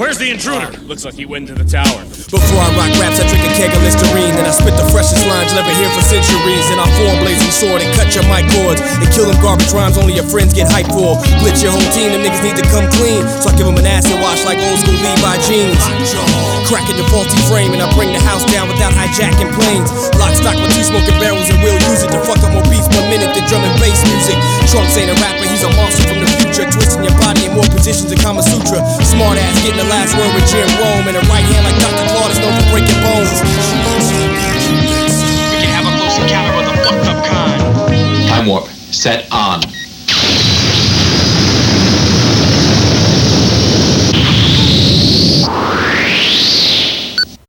Where's the intruder? Looks like he went into the tower. Before I rock raps, I drink a keg of Listerine. Then I spit the freshest lines never hear for centuries. And I form blazing sword and cut your mic cords. And kill them garbage rhymes only your friends get hyped for. Blitz your whole team, them niggas need to come clean. So I give them an acid wash like old school Levi jeans. Cracking your faulty frame, and I bring the house down without hijacking planes. Lock stock with two smoking barrels, and we'll use it to fuck up more beats per minute than drum and bass music. Trunks ain't a rapper, he's a monster from the future. Twisting your body in more positions than Kama Sutra. Smart ass getting the last word with Jim Rome. And a right hand like Dr. Claw is known for breaking bones. We can have a close encounter with a fucked up kind. Time warp. Set on.